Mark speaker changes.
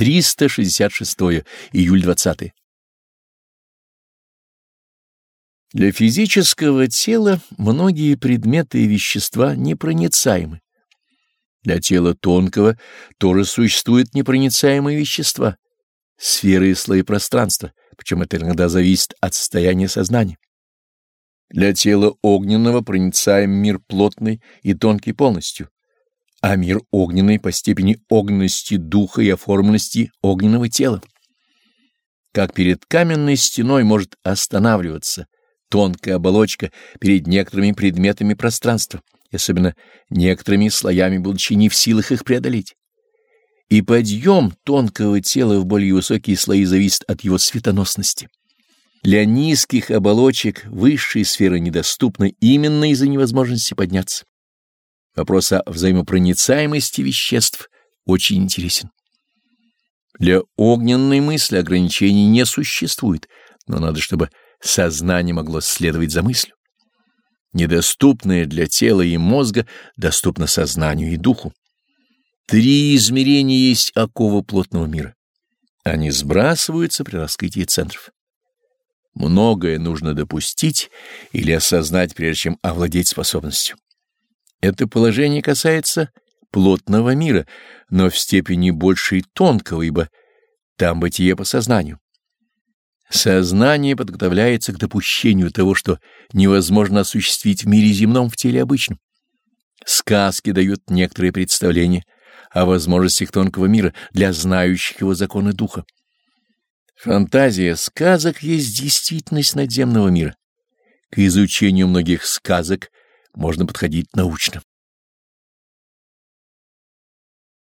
Speaker 1: 366 июль 20 Для физического тела многие предметы и вещества непроницаемы. Для тела тонкого тоже существуют непроницаемые вещества, сферы и слои пространства, причем это иногда зависит от состояния сознания. Для тела огненного проницаем мир плотный и тонкий полностью, а мир огненный по степени огненности духа и оформленности огненного тела. Как перед каменной стеной может останавливаться тонкая оболочка перед некоторыми предметами пространства, особенно некоторыми слоями, будучи не в силах их преодолеть. И подъем тонкого тела в более высокие слои зависит от его светоносности. Для низких оболочек высшие сферы недоступны именно из-за невозможности подняться. Вопрос о взаимопроницаемости веществ очень интересен. Для огненной мысли ограничений не существует, но надо, чтобы сознание могло следовать за мыслью. Недоступное для тела и мозга доступно сознанию и духу. Три измерения есть оковы плотного мира. Они сбрасываются при раскрытии центров. Многое нужно допустить или осознать, прежде чем овладеть способностью. Это положение касается плотного мира, но в степени большей тонкого, ибо там бытие по сознанию. Сознание подготовляется к допущению того, что невозможно осуществить в мире земном в теле обычном. Сказки дают некоторые представления о возможностях тонкого мира для знающих его законы духа. Фантазия сказок есть действительность надземного мира. К изучению многих сказок можно подходить научно.